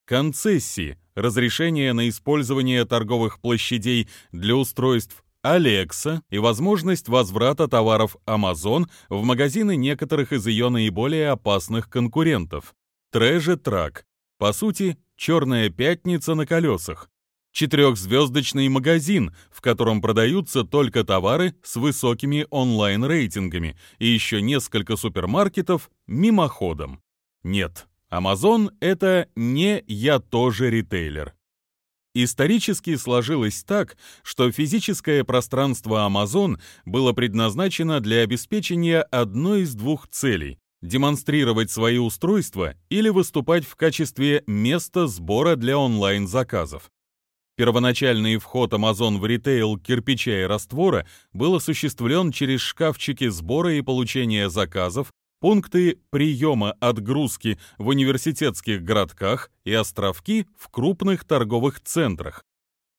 Концессии, разрешение на использование торговых площадей для устройств Alexa и возможность возврата товаров Amazon в магазины некоторых из ее наиболее опасных конкурентов. Treasure Track. По сути, черная пятница на колесах четырехзвездочный магазин, в котором продаются только товары с высокими онлайн-рейтингами, и еще несколько супермаркетов мимоходом. Нет, Amazon — это не «я тоже ритейлер». Исторически сложилось так, что физическое пространство Amazon было предназначено для обеспечения одной из двух целей – демонстрировать свои устройства или выступать в качестве места сбора для онлайн-заказов. Первоначальный вход Amazon в ритейл кирпича и раствора был осуществлен через шкафчики сбора и получения заказов, пункты приема отгрузки в университетских городках и островки в крупных торговых центрах.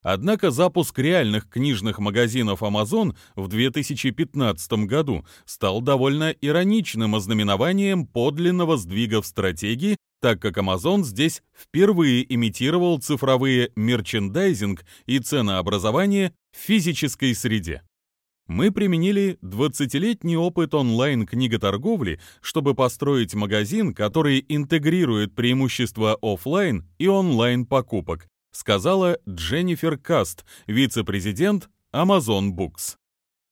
Однако запуск реальных книжных магазинов Amazon в 2015 году стал довольно ироничным ознаменованием подлинного сдвига в стратегии так как Amazon здесь впервые имитировал цифровые мерчендайзинг и ценообразование в физической среде. Мы применили 20-летний опыт онлайн-книготорговли, чтобы построить магазин, который интегрирует преимущества офлайн и онлайн покупок, сказала Дженнифер Каст, вице-президент Amazon Books.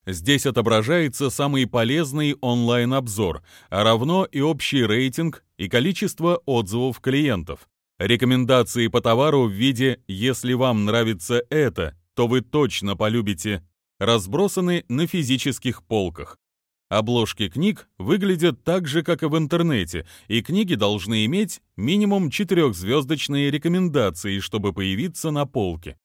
Здесь отображается самый полезный онлайн-обзор, а равно и общий рейтинг и количество отзывов клиентов. Рекомендации по товару в виде «если вам нравится это, то вы точно полюбите» разбросаны на физических полках. Обложки книг выглядят так же, как и в интернете, и книги должны иметь минимум четырехзвездочные рекомендации, чтобы появиться на полке.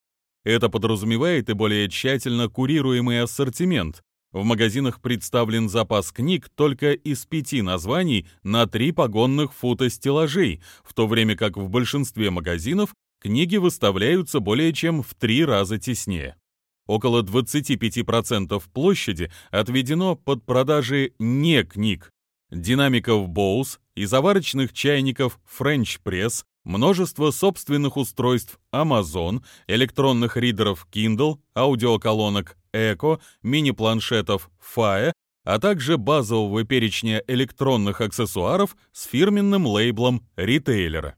Это подразумевает и более тщательно курируемый ассортимент. В магазинах представлен запас книг только из пяти названий на три погонных фута стеллажей, в то время как в большинстве магазинов книги выставляются более чем в три раза теснее. Около 25% площади отведено под продажи не книг. Динамиков Bose и заварочных чайников French Press, множество собственных устройств Amazon, электронных ридеров Kindle, аудиоколонок Echo, мини-планшетов Fire, а также базового перечня электронных аксессуаров с фирменным лейблом ритейлера.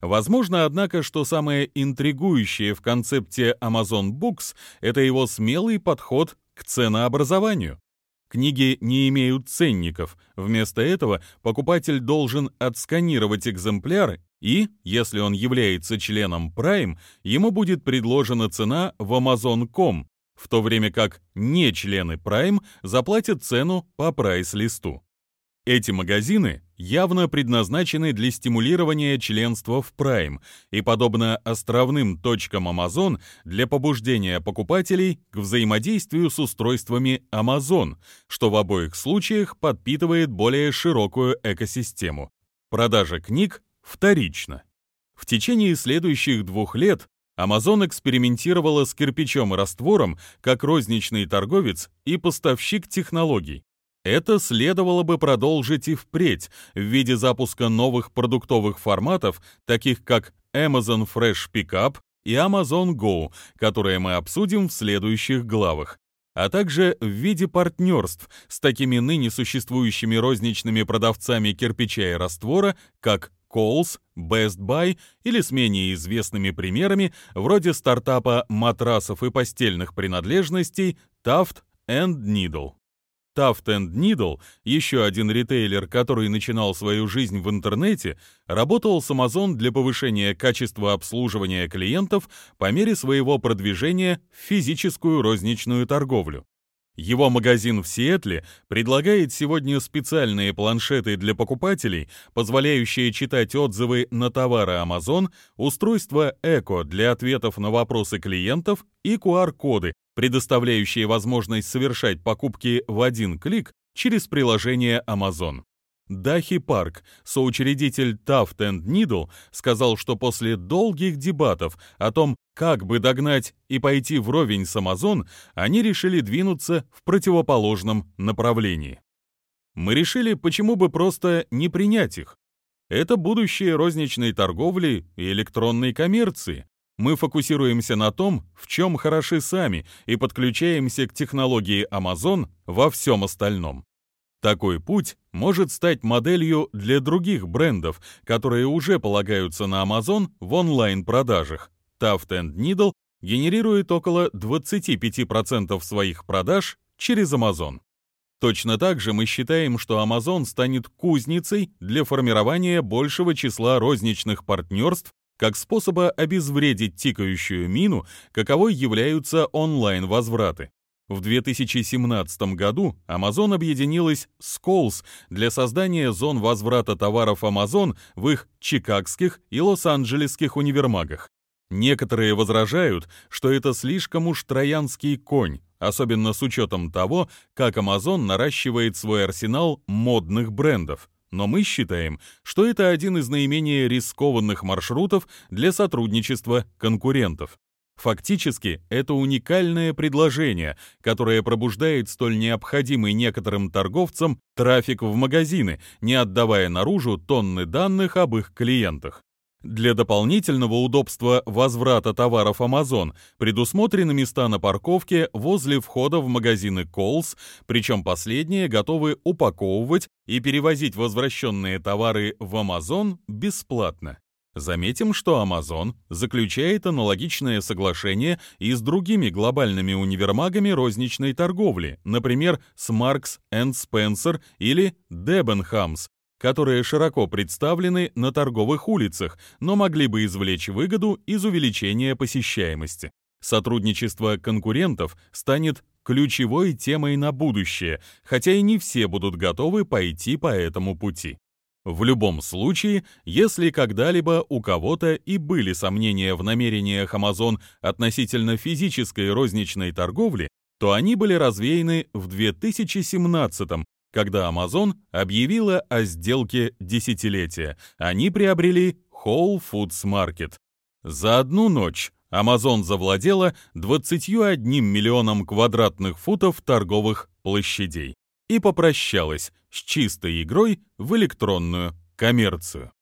Возможно, однако, что самое интригующее в концепте Amazon Books — это его смелый подход к ценообразованию. Книги не имеют ценников. Вместо этого покупатель должен отсканировать экземпляр и, если он является членом Prime, ему будет предложена цена в Amazon.com, в то время как не члены Prime заплатят цену по прайс-листу. Эти магазины явно предназначены для стимулирования членства в Prime и, подобно островным точкам Amazon, для побуждения покупателей к взаимодействию с устройствами Amazon, что в обоих случаях подпитывает более широкую экосистему. Продажа книг вторична. В течение следующих двух лет Amazon экспериментировала с кирпичом и раствором как розничный торговец и поставщик технологий. Это следовало бы продолжить и впредь в виде запуска новых продуктовых форматов, таких как Amazon Fresh Pickup и Amazon Go, которые мы обсудим в следующих главах, а также в виде партнерств с такими ныне существующими розничными продавцами кирпича и раствора, как Kohl's, Best Buy или с менее известными примерами вроде стартапа матрасов и постельных принадлежностей Taft Needle. Taft Needle, еще один ритейлер, который начинал свою жизнь в интернете, работал с Amazon для повышения качества обслуживания клиентов по мере своего продвижения в физическую розничную торговлю. Его магазин в Сиэтле предлагает сегодня специальные планшеты для покупателей, позволяющие читать отзывы на товары Amazon, устройство Echo для ответов на вопросы клиентов и QR-коды, предоставляющие возможность совершать покупки в один клик через приложение Amazon. Дахи Парк, соучредитель Taft Needle, сказал, что после долгих дебатов о том, как бы догнать и пойти вровень с Amazon, они решили двинуться в противоположном направлении. Мы решили, почему бы просто не принять их. Это будущее розничной торговли и электронной коммерции. Мы фокусируемся на том, в чем хороши сами, и подключаемся к технологии Amazon во всем остальном. Такой путь может стать моделью для других брендов, которые уже полагаются на Amazon в онлайн-продажах. Taft Needle генерирует около 25% своих продаж через Amazon. Точно так же мы считаем, что Amazon станет кузницей для формирования большего числа розничных партнерств как способа обезвредить тикающую мину, каковой являются онлайн-возвраты. В 2017 году Amazon объединилась с Kohl's для создания зон возврата товаров Amazon в их чикагских и лос-анджелесских универмагах. Некоторые возражают, что это слишком уж троянский конь, особенно с учетом того, как Amazon наращивает свой арсенал модных брендов но мы считаем, что это один из наименее рискованных маршрутов для сотрудничества конкурентов. Фактически, это уникальное предложение, которое пробуждает столь необходимый некоторым торговцам трафик в магазины, не отдавая наружу тонны данных об их клиентах. Для дополнительного удобства возврата товаров Amazon предусмотрены места на парковке возле входа в магазины Kohl's, причем последние готовы упаковывать и перевозить возвращенные товары в Amazon бесплатно. Заметим, что Amazon заключает аналогичное соглашение и с другими глобальными универмагами розничной торговли, например, с Marks Spencer или Debenhams, которые широко представлены на торговых улицах, но могли бы извлечь выгоду из увеличения посещаемости. Сотрудничество конкурентов станет ключевой темой на будущее, хотя и не все будут готовы пойти по этому пути. В любом случае, если когда-либо у кого-то и были сомнения в намерениях Amazon относительно физической розничной торговли, то они были развеяны в 2017 когда Amazon объявила о сделке десятилетия. Они приобрели Whole Foods Market. За одну ночь Amazon завладела 21 миллионом квадратных футов торговых площадей и попрощалась с чистой игрой в электронную коммерцию.